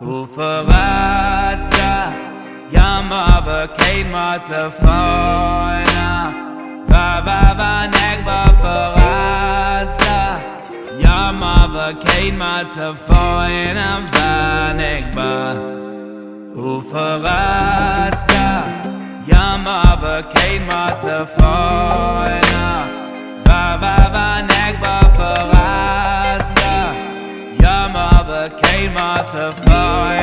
Hu verratst da Jammer be kein mat ze feiner Wa wa wa verratst da Jammer be kein mat ze feiner wann eng war Hu verratst da Jammer be kein mat ze be kein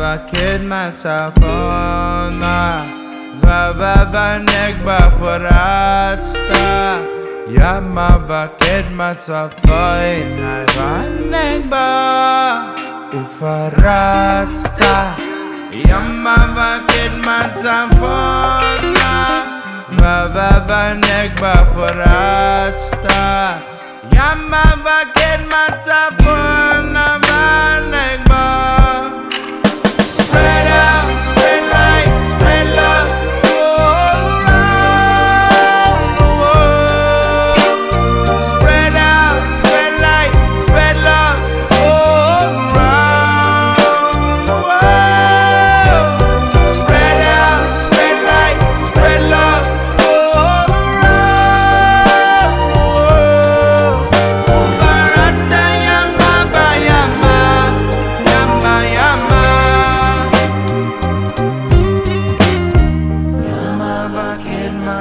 Yamma vaked matsafona Va va va negba foradsta Yamma vaked matsafoina oh, va negba. Ufaradsta Yamma vaked matsafona Va va va negba foradsta Yamma vaked matsafona oh, va negba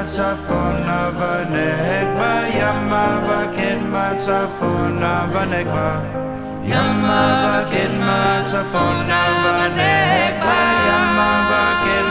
vakit matsafona vanekba Yama vakit matsafona vanekba Yama vakit matsafona vanekba Yama vakit